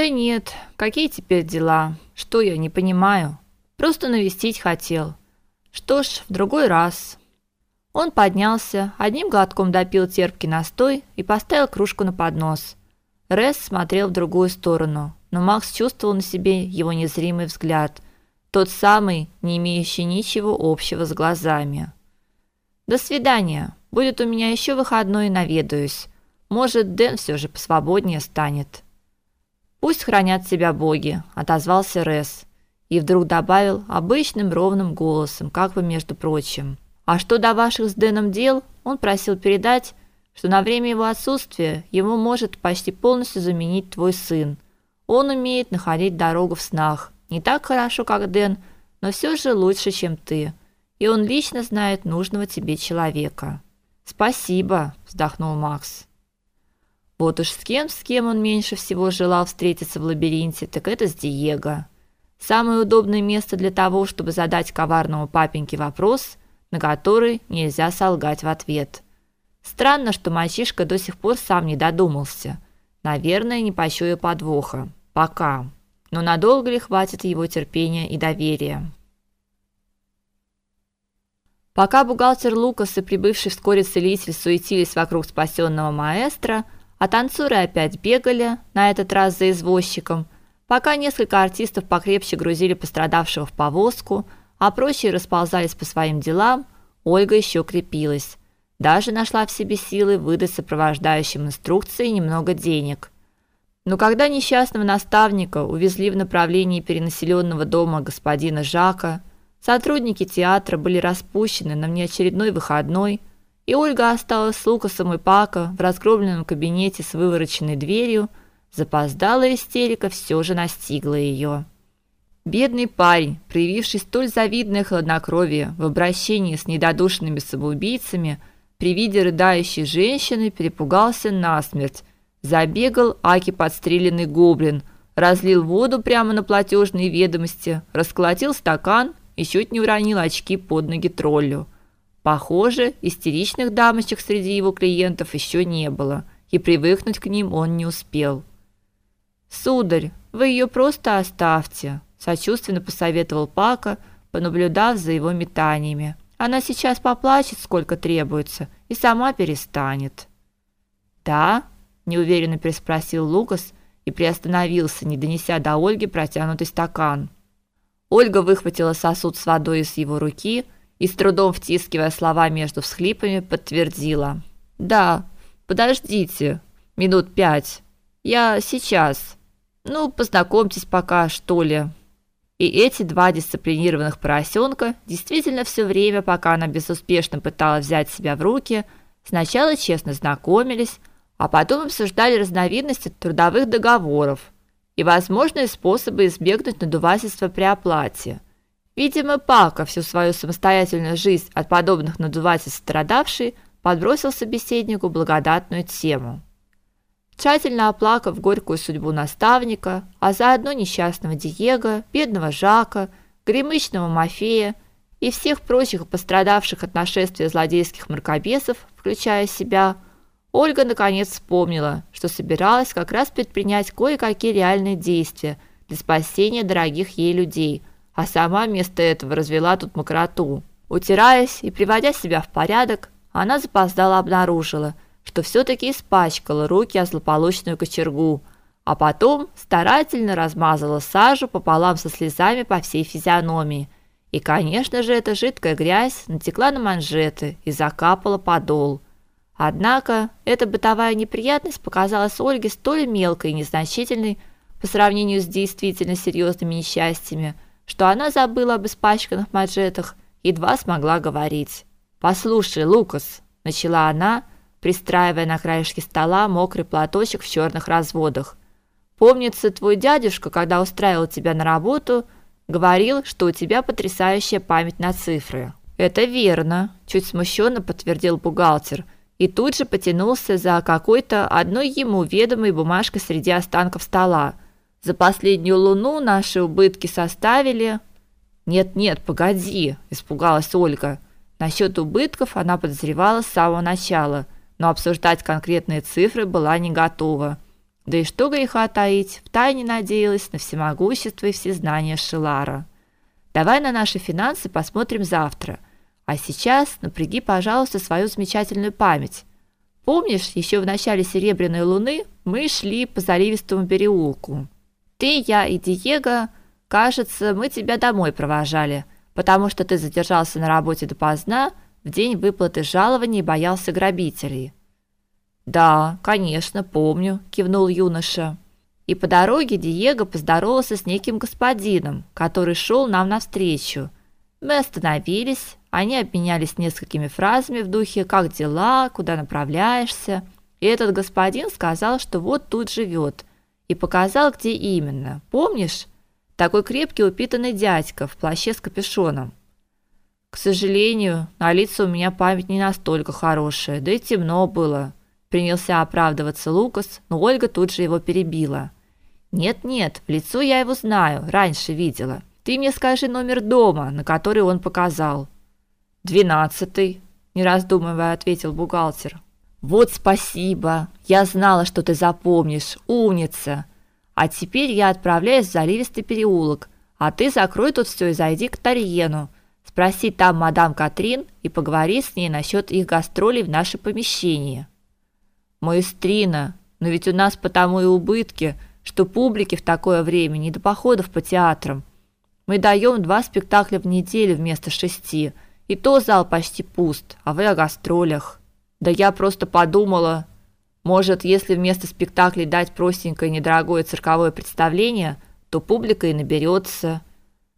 Да нет, какие теперь дела? Что я не понимаю? Просто навестить хотел. Что ж, в другой раз. Он поднялся, одним глотком допил терпкий настой и поставил кружку на поднос. Рес смотрел в другую сторону, но Макс чувствовал на себе его незримый взгляд, тот самый, не имеющий ничего общего с глазами. До свидания. Будет у меня еще выходной, наведаюсь. Может, Дэн все же посвободнее станет. Пусть хранят себя боги, отозвался Рес и вдруг добавил обычным ровным голосом, как бы между прочим. А что до ваших с Дэном дел, он просил передать, что на время его отсутствия ему может почти полностью заменить твой сын. Он умеет находить дорогу в снах. Не так хорошо, как Дэн, но все же лучше, чем ты. И он лично знает нужного тебе человека. Спасибо, вздохнул Макс. Вот уж с кем, с кем он меньше всего желал встретиться в лабиринте, так это с Диего. Самое удобное место для того, чтобы задать коварному папеньке вопрос, на который нельзя солгать в ответ. Странно, что мальчишка до сих пор сам не додумался. Наверное, не почуял подвоха. Пока. Но надолго ли хватит его терпения и доверия? Пока бухгалтер Лукас и прибывший вскоре целитель суетились вокруг спасенного маэстро, а танцоры опять бегали, на этот раз за извозчиком, пока несколько артистов покрепче грузили пострадавшего в повозку, а прочие расползались по своим делам, Ольга еще крепилась. Даже нашла в себе силы выдать сопровождающим инструкции немного денег. Но когда несчастного наставника увезли в направлении перенаселенного дома господина Жака, сотрудники театра были распущены на внеочередной выходной – и Ольга осталась с Лукасом и Пако в разгромленном кабинете с вывороченной дверью, запоздалая истерика все же настигла ее. Бедный парень, проявивший столь завидное хладнокровие в обращении с недодушными самоубийцами, при виде рыдающей женщины перепугался насмерть. Забегал аки подстреленный гоблин, разлил воду прямо на платежные ведомости, расколотил стакан и чуть не уронил очки под ноги троллю. Похоже, истеричных дамочек среди его клиентов еще не было, и привыкнуть к ним он не успел. Сударь, вы ее просто оставьте, сочувственно посоветовал Пака, понаблюдав за его метаниями. Она сейчас поплачет, сколько требуется, и сама перестанет. Да? неуверенно переспросил Лукас и приостановился, не донеся до Ольги протянутый стакан. Ольга выхватила сосуд с водой из его руки и с трудом втискивая слова между всхлипами, подтвердила: "Да, подождите, минут пять. Я сейчас. Ну, познакомьтесь пока, что ли". И эти два дисциплинированных поросенка действительно все время, пока она безуспешно пыталась взять себя в руки, сначала честно знакомились, а потом обсуждали разновидности трудовых договоров и возможные способы избежать надувательства при оплате. Видимо, Пака, всю свою самостоятельную жизнь от подобных надувательств страдавший, подбросил собеседнику благодатную тему. Тщательно оплакав горькую судьбу наставника, а заодно несчастного Диего, бедного Жака, гремычного Мафея и всех прочих пострадавших от нашествия злодейских мракобесов, включая себя, Ольга наконец вспомнила, что собиралась как раз предпринять кое-какие реальные действия для спасения дорогих ей людей – а сама вместо этого развела тут мокроту. Утираясь и приводя себя в порядок, она запоздала обнаружила, что все таки испачкала руки о злополучную кочергу, а потом старательно размазала сажу пополам со слезами по всей физиономии. И, конечно же, эта жидкая грязь натекла на манжеты и закапала подол. Однако эта бытовая неприятность показалась Ольге столь мелкой и незначительной по сравнению с действительно серьезными несчастьями, что она забыла об испачканных манжетах, едва смогла говорить. "Послушай, Лукас", начала она, пристраивая на краешке стола мокрый платочек в черных разводах. "Помнится, твой дядюшка, когда устраивал тебя на работу, говорил, что у тебя потрясающая память на цифры". "Это верно", чуть смущенно подтвердил бухгалтер и тут же потянулся за какой-то одной ему ведомой бумажкой среди останков стола. За последнюю луну наши убытки составили Нет-нет, погоди, испугалась Ольга. Насчет убытков она подозревала с самого начала, но обсуждать конкретные цифры была не готова. Да и что греха таить, втайне надеялась на всемогущество и всезнание Шилара. Давай на наши финансы посмотрим завтра. А сейчас напряги, пожалуйста, свою замечательную память. Помнишь, еще в начале Серебряной луны мы шли по заливистому переулку. Ты, я и Диего, кажется, мы тебя домой провожали, потому что ты задержался на работе допоздна в день выплаты жалований и боялся грабителей. Да, конечно, помню, кивнул юноша. И по дороге Диего поздоровался с неким господином, который шел нам навстречу. Мы остановились, они обменялись несколькими фразами в духе «как дела?», «куда направляешься?». И этот господин сказал, что вот тут живет, и показал, где именно. Помнишь? Такой крепкий упитанный дядька в плаще с капюшоном. К сожалению, на лица у меня память не настолько хорошая, да и темно было. Принялся оправдываться Лукас, но Ольга тут же его перебила. Нет-нет, в лицо я его знаю, раньше видела. Ты мне скажи номер дома, на который он показал. Двенадцатый, не раздумывая, ответил бухгалтер. Вот спасибо. Я знала, что ты запомнишь. Умница. А теперь я отправляюсь в заливистый переулок, а ты закрой тут все и зайди к Тарьену. Спроси там мадам Катрин и поговори с ней насчет их гастролей в наше помещение. Маэстрина, но ведь у нас потому и убытки, что публике в такое время не до походов по театрам. Мы даем два спектакля в неделю вместо шести, и то зал почти пуст, а вы о гастролях. Да я просто подумала, может, если вместо спектаклей дать простенькое недорогое цирковое представление, то публика и наберется.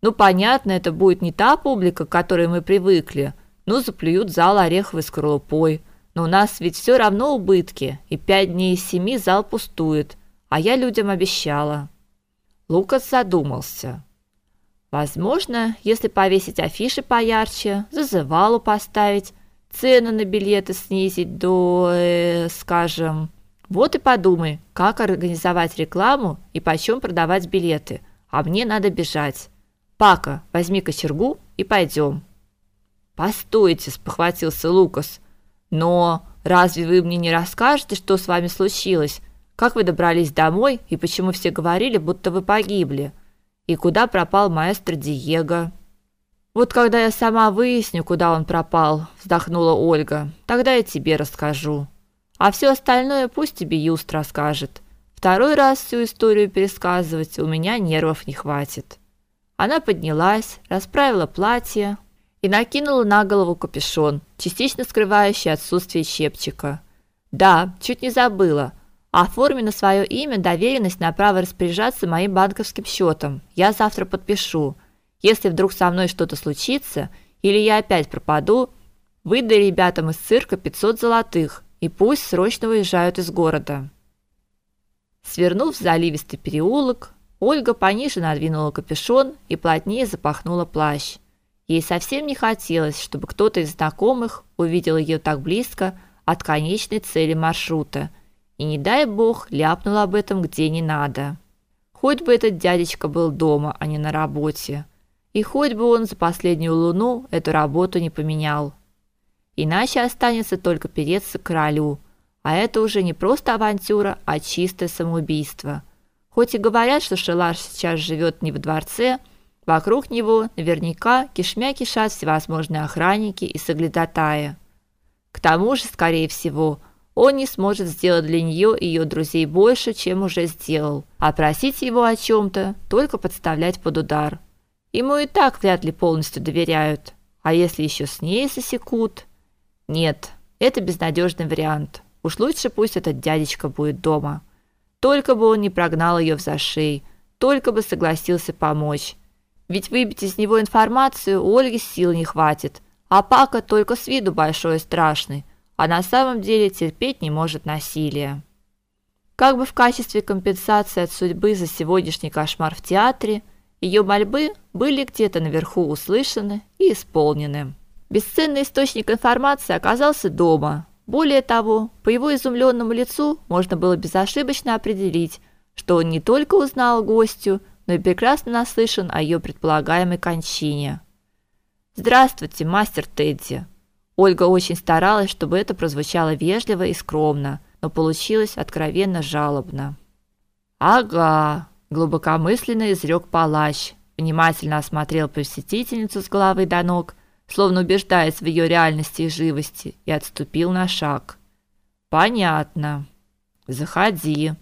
Ну, понятно, это будет не та публика, к которой мы привыкли. Ну, заплюют зал ореховой скорлупой. Но у нас ведь все равно убытки, и пять дней из семи зал пустует а я людям обещала. Лукас задумался. Возможно, если повесить афиши поярче, зазывалу поставить, цену на билеты снизить до, э, скажем, вот и подумай, как организовать рекламу и почем продавать билеты. А мне надо бежать. Пака, возьми кочергу и пойдем. Постойте, спохватился Лукас. Но разве вы мне не расскажете, что с вами случилось? Как вы добрались домой и почему все говорили, будто вы погибли? И куда пропал маэстро Диего? Вот когда я сама выясню, куда он пропал, вздохнула Ольга. Тогда я тебе расскажу. А все остальное пусть тебе Юст расскажет. Второй раз всю историю пересказывать у меня нервов не хватит. Она поднялась, расправила платье и накинула на голову капюшон, частично скрывающий отсутствие щепчика. Да, чуть не забыла. Оформи на свое имя доверенность на право распоряжаться моим банковским счетом. Я завтра подпишу. Если вдруг со мной что-то случится или я опять пропаду, выдай ребятам из цирка 500 золотых и пусть срочно уезжают из города. Свернув в заливистый переулок, Ольга пониже надвинула капюшон и плотнее запахнула плащ. Ей совсем не хотелось, чтобы кто-то из знакомых увидел ее так близко от конечной цели маршрута – и не дай бог ляпнул об этом где не надо. Хоть бы этот дядечка был дома, а не на работе. И хоть бы он за последнюю луну эту работу не поменял. Иначе останется только переться к королю, а это уже не просто авантюра, а чистое самоубийство. Хоть и говорят, что Шелар сейчас живет не в дворце, вокруг него наверняка кишмя кишат всевозможные охранники и соглядатаи. К тому же, скорее всего, он не сможет сделать для нее и ее друзей больше, чем уже сделал. А просить его о чем то только подставлять под удар. Ему и так вряд ли полностью доверяют. А если еще с ней засекут? Нет, это безнадежный вариант. Уж лучше пусть этот дядечка будет дома. Только бы он не прогнал ее в зашей, только бы согласился помочь. Ведь выбить из него информацию у Ольги сил не хватит, а Пака только с виду большой и страшный а на самом деле терпеть не может насилия. Как бы в качестве компенсации от судьбы за сегодняшний кошмар в театре, ее мольбы были где-то наверху услышаны и исполнены. Бесценный источник информации оказался дома. Более того, по его изумленному лицу можно было безошибочно определить, что он не только узнал гостью, но и прекрасно наслышан о ее предполагаемой кончине. Здравствуйте, мастер Тедди. Ольга очень старалась, чтобы это прозвучало вежливо и скромно, но получилось откровенно жалобно. Ага, глубокомысленно изрек палач, внимательно осмотрел посетительницу с головы до ног, словно убеждаясь в ее реальности и живости, и отступил на шаг. Понятно. Заходи.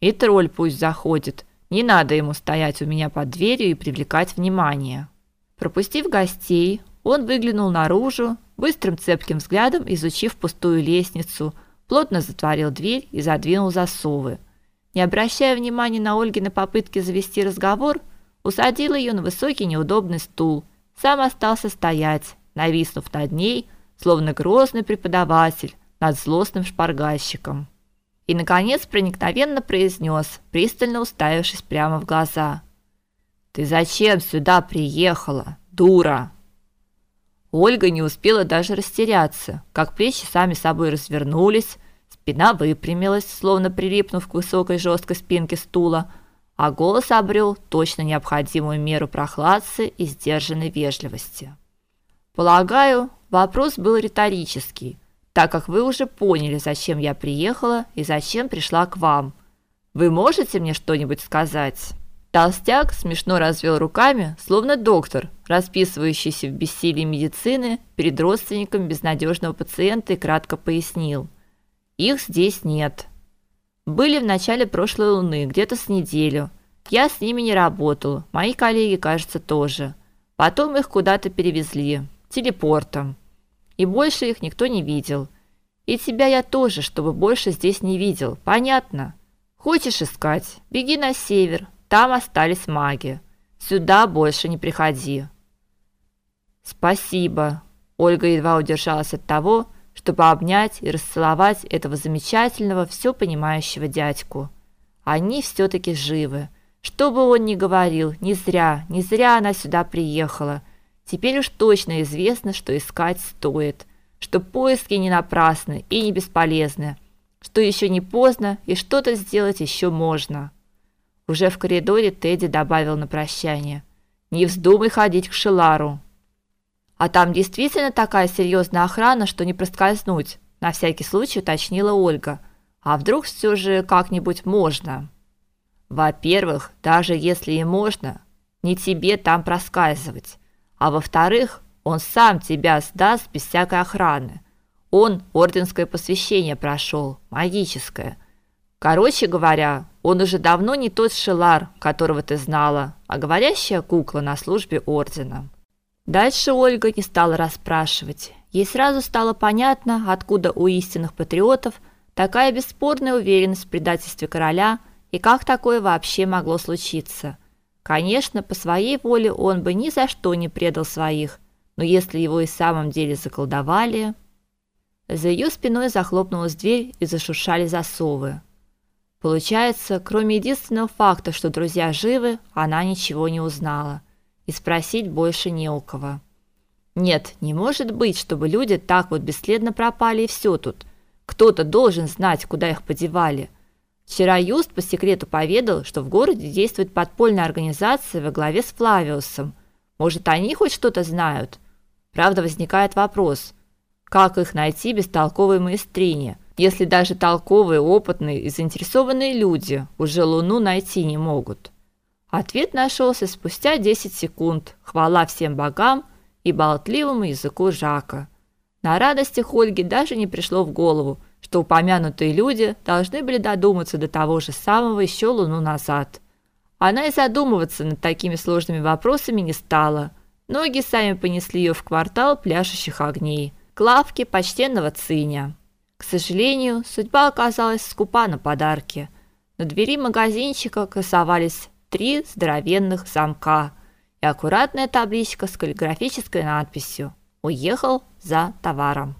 И тролль пусть заходит. Не надо ему стоять у меня под дверью и привлекать внимание. Пропустив гостей, он выглянул наружу, быстрым цепким взглядом изучив пустую лестницу, плотно затворил дверь и задвинул засовы. Не обращая внимания на Ольгины попытки завести разговор, усадил ее на высокий неудобный стул. Сам остался стоять, нависнув над ней, словно грозный преподаватель над злостным шпаргальщиком. И наконец проникновенно произнес, пристально уставившись прямо в глаза: "Ты зачем сюда приехала, дура?" Ольга не успела даже растеряться, как плечи сами собой развернулись, спина выпрямилась, словно прилипнув к высокой жесткой спинке стула, а голос обрел точно необходимую меру прохладцы и сдержанной вежливости. Полагаю, вопрос был риторический, так как вы уже поняли, зачем я приехала и зачем пришла к вам. Вы можете мне что-нибудь сказать? Толстяк смешно развел руками, словно доктор, расписывающийся в бессилии медицины перед родственником безнадежного пациента и кратко пояснил: "Их здесь нет. Были в начале прошлой луны, где-то с неделю. Я с ними не работал, мои коллеги, кажется, тоже. Потом их куда-то перевезли телепортом. И больше их никто не видел. И тебя я тоже, чтобы больше здесь не видел. Понятно? Хочешь искать? Беги на север, там остались маги. Сюда больше не приходи. Спасибо. Ольга едва удержалась от того, чтобы обнять и расцеловать этого замечательного, все понимающего дядьку. Они все таки живы. Что бы он ни говорил, не зря, не зря она сюда приехала. Теперь уж точно известно, что искать стоит, что поиски не напрасны и не бесполезны, что еще не поздно и что-то сделать еще можно. Уже в коридоре Тедди добавил на прощание: "Не вздумай ходить к Шелару. А там действительно такая серьезная охрана, что не проскользнуть", на всякий случай уточнила Ольга. "А вдруг все же как-нибудь можно?" Во-первых, даже если и можно, не тебе там проскальзывать. А во-вторых, он сам тебя сдаст без всякой охраны. Он орденское посвящение прошел, магическое. Короче говоря, он уже давно не тот Шелар, которого ты знала, а говорящая кукла на службе ордена. Дальше Ольга не стала расспрашивать. Ей сразу стало понятно, откуда у истинных патриотов такая бесспорная уверенность в предательстве короля и как такое вообще могло случиться. Конечно, по своей воле он бы ни за что не предал своих, но если его и в самом деле заколдовали, за ее спиной захлопнулась дверь и зашуршали засовы. Получается, кроме единственного факта, что друзья живы, она ничего не узнала, и спросить больше не у кого. Нет, не может быть, чтобы люди так вот бесследно пропали и все тут. Кто-то должен знать, куда их подевали. Вчера Юст по секрету поведал, что в городе действует подпольная организация во главе с Флавиусом. Может, они хоть что-то знают? Правда, возникает вопрос: как их найти без толковой маэстрине? если даже толковые, опытные и заинтересованные люди уже Луну найти не могут? Ответ нашелся спустя 10 секунд. Хвала всем богам и болтливому языку Жака. На радости Ольги даже не пришло в голову, что упомянутые люди должны были додуматься до того же самого еще луну назад. Она и задумываться над такими сложными вопросами не стала. Ноги сами понесли ее в квартал пляшущих огней, к лавке почтенного циня. К сожалению, судьба оказалась скупа на подарки. На двери магазинчика красовались три здоровенных замка и аккуратная табличка с каллиграфической надписью: "Уехал за товаром".